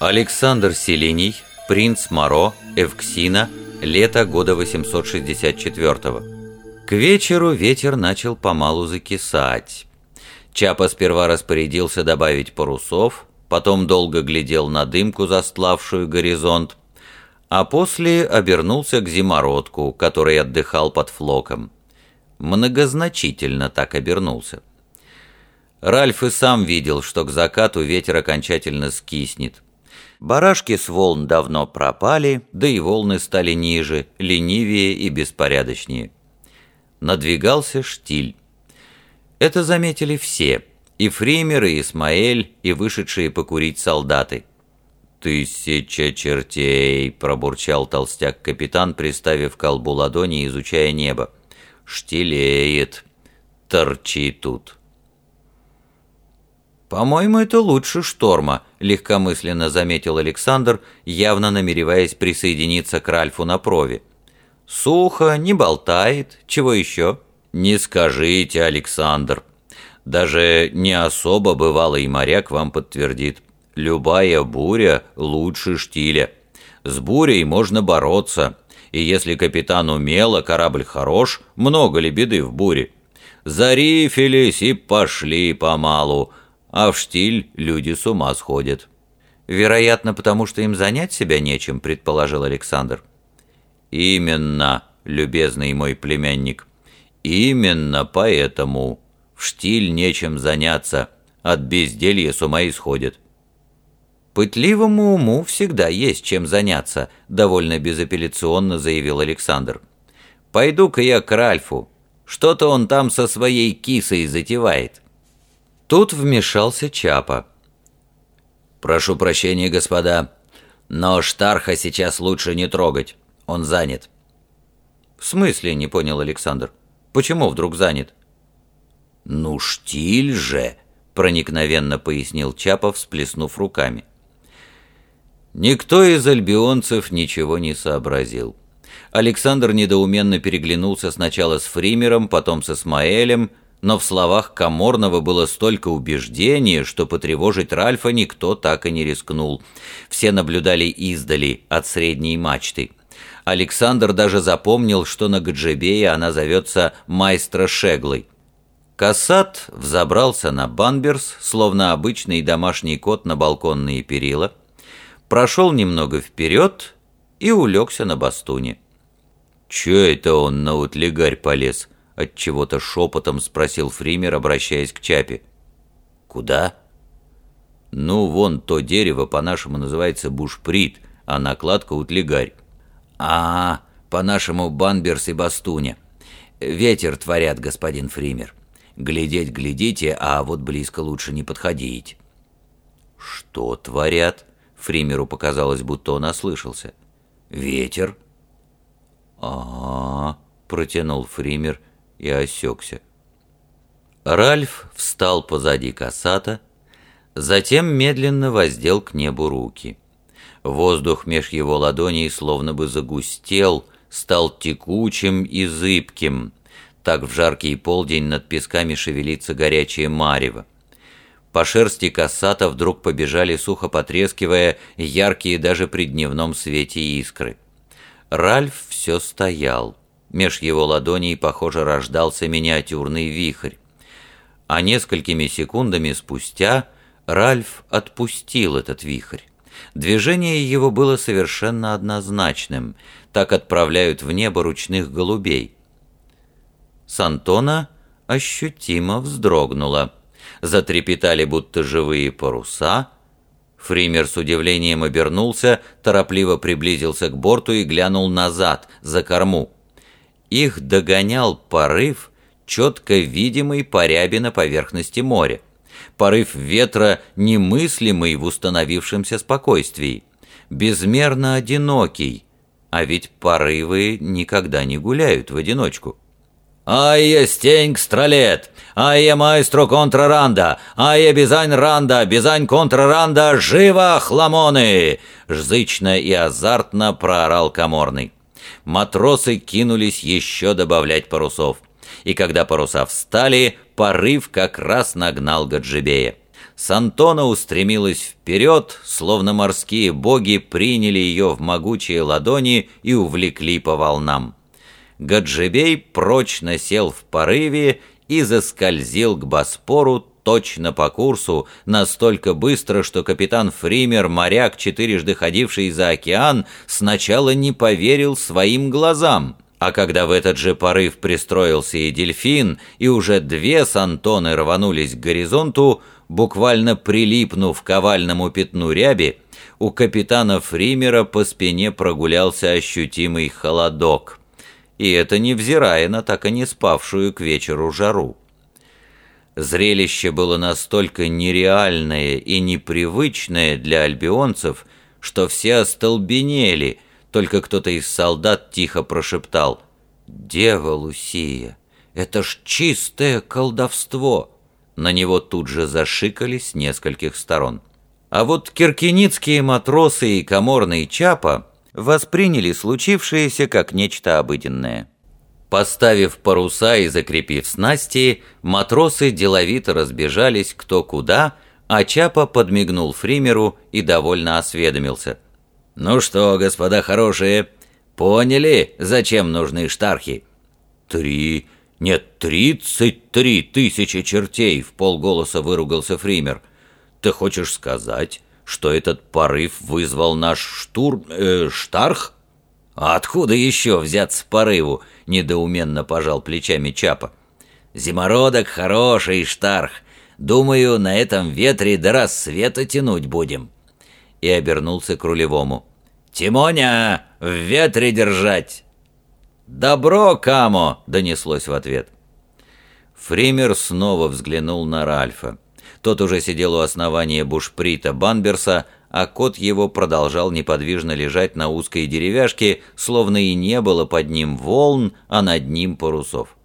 Александр Селений, принц Моро, Эвксина, лето года 864 -го. К вечеру ветер начал помалу закисать. Чапа сперва распорядился добавить парусов, потом долго глядел на дымку, застлавшую горизонт, а после обернулся к зимородку, который отдыхал под флоком. Многозначительно так обернулся. Ральф и сам видел, что к закату ветер окончательно скиснет. Барашки с волн давно пропали, да и волны стали ниже, ленивее и беспорядочнее. Надвигался штиль. Это заметили все, и Фример, и Исмаэль, и вышедшие покурить солдаты. «Тысяча чертей!» – пробурчал толстяк-капитан, приставив колбу ладони, изучая небо. «Штилеет! Торчи тут!» «По-моему, это лучше шторма», — легкомысленно заметил Александр, явно намереваясь присоединиться к Ральфу на прове. «Сухо, не болтает. Чего еще?» «Не скажите, Александр. Даже не особо бывалый моряк вам подтвердит. Любая буря лучше штиля. С бурей можно бороться. И если капитан умел, а корабль хорош, много ли беды в буре? Зарифились и пошли помалу, а в штиль люди с ума сходят. Вероятно, потому что им занять себя нечем, предположил Александр. Именно, любезный мой племянник. Именно поэтому в штиль нечем заняться, от безделья с ума исходит. «Пытливому уму всегда есть чем заняться», — довольно безапелляционно заявил Александр. «Пойду-ка я к Ральфу. Что-то он там со своей кисой затевает». Тут вмешался Чапа. «Прошу прощения, господа, но Штарха сейчас лучше не трогать. Он занят». «В смысле?» — не понял Александр. «Почему вдруг занят?» «Ну, штиль же!» — проникновенно пояснил Чапа, всплеснув руками. Никто из альбионцев ничего не сообразил. Александр недоуменно переглянулся сначала с Фримером, потом с Исмаэлем, но в словах Каморного было столько убеждения, что потревожить Ральфа никто так и не рискнул. Все наблюдали издали, от средней мачты. Александр даже запомнил, что на Гаджебее она зовется «Майстра Шеглой». Кассат взобрался на банберс, словно обычный домашний кот на балконные перила, прошел немного вперед и улегся на бастуне. «Че это он на утлигарь полез?» От чего-то шепотом спросил Фример, обращаясь к Чапе. «Куда?» «Ну, вон то дерево по-нашему называется бушприт, а накладка утлигарь». «А, по-нашему банберс и бастуня. Ветер творят, господин Фример. Глядеть глядите, а вот близко лучше не подходить». «Что творят?» Фримеру показалось, будто он ослышался. «Ветер». «А-а-а», протянул Фример и осекся. Ральф встал позади Касата, затем медленно воздел к небу руки. Воздух меж его ладоней словно бы загустел, стал текучим и зыбким. Так в жаркий полдень над песками шевелится горячее марево. По шерсти касата вдруг побежали, сухо потрескивая, яркие даже при дневном свете искры. Ральф все стоял. Меж его ладоней, похоже, рождался миниатюрный вихрь. А несколькими секундами спустя Ральф отпустил этот вихрь. Движение его было совершенно однозначным. Так отправляют в небо ручных голубей. Сантона ощутимо вздрогнула. Затрепетали будто живые паруса. Фример с удивлением обернулся, торопливо приблизился к борту и глянул назад, за корму. Их догонял порыв, четко видимый по на поверхности моря. Порыв ветра, немыслимый в установившемся спокойствии. Безмерно одинокий, а ведь порывы никогда не гуляют в одиночку. «Айя стеньк стролет! Айя майстру контраранда! Айя бизань ранда! Бизань контраранда! Живо, хламоны!» Жзычно и азартно проорал Каморный матросы кинулись еще добавлять парусов. И когда паруса встали, порыв как раз нагнал Гаджибея. Сантона устремилась вперед, словно морские боги приняли ее в могучие ладони и увлекли по волнам. Гаджибей прочно сел в порыве и заскользил к Боспору точно по курсу, настолько быстро, что капитан Фример, моряк, четырежды ходивший за океан, сначала не поверил своим глазам. А когда в этот же порыв пристроился и дельфин, и уже две сантоны рванулись к горизонту, буквально прилипнув к овальному пятну ряби, у капитана Фримера по спине прогулялся ощутимый холодок. И это невзирая на так и не спавшую к вечеру жару. Зрелище было настолько нереальное и непривычное для альбионцев, что все остолбенели, только кто-то из солдат тихо прошептал «Дева Лусия, это ж чистое колдовство!» На него тут же зашикали с нескольких сторон. А вот киркиницкие матросы и коморный Чапа восприняли случившееся как нечто обыденное. Поставив паруса и закрепив снасти, матросы деловито разбежались кто куда, а Чапа подмигнул Фримеру и довольно осведомился. «Ну что, господа хорошие, поняли, зачем нужны штархи?» «Три, нет, тридцать три тысячи чертей!» — в полголоса выругался Фример. «Ты хочешь сказать, что этот порыв вызвал наш штурм... Э, штарх?» «А откуда еще взяться порыву?» — недоуменно пожал плечами Чапа. «Зимородок хороший, Штарх. Думаю, на этом ветре до рассвета тянуть будем». И обернулся к рулевому. «Тимоня, в ветре держать!» «Добро, Камо!» — донеслось в ответ. Фример снова взглянул на Ральфа. Тот уже сидел у основания бушприта Банберса, а кот его продолжал неподвижно лежать на узкой деревяшке, словно и не было под ним волн, а над ним парусов.